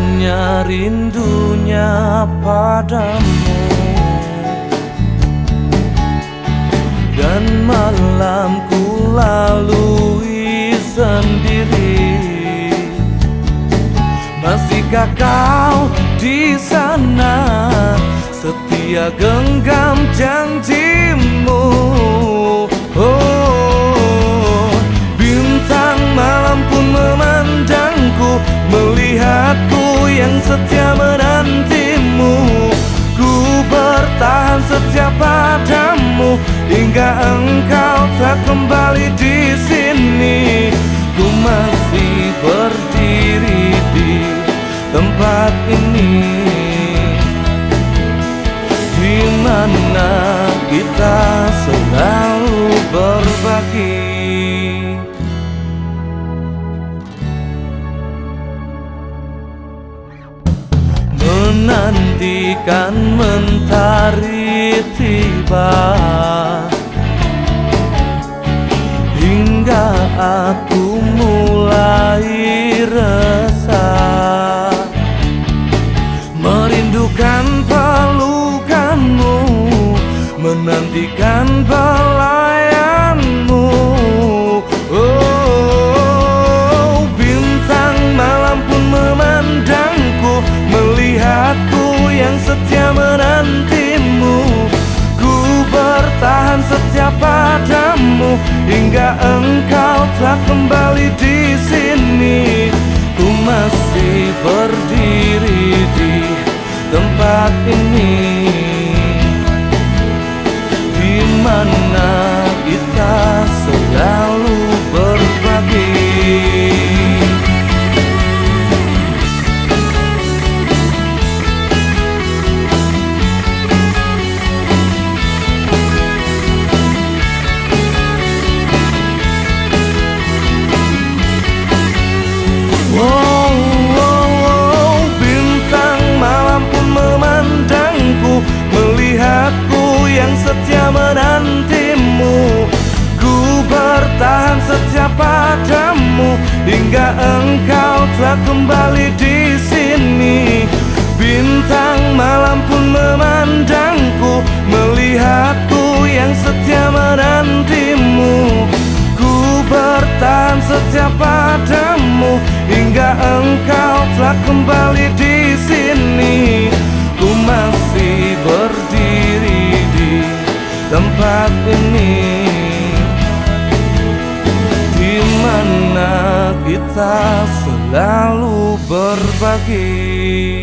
hanya rindunya padamu. Dan malamku lalui sendiri. Masihkah kau di sana? Setia genggam janjimu. Oh Bintang malam pun memandangku Melihatku setia menantimu. Ku bertahan setia padamu Hingga engkau tak kembali di sini. Ku masih berdiri di tempat ini. Di mana kita Menantikan mentari tiba. Hingga aku mulai resah. Merindukan pelukanmu Menantikan pelayanmu bertahan setia padamu Hingga engkau tak kembali di sini Hingga engkau telah kembali di sini. Bintang malam pun memandangku Melihatku yang setia menantimu. Ku bertahan setia padamu hingga engkau telah kembali di sini. Ku masih berdiri di tempat ini, selalu berbagi.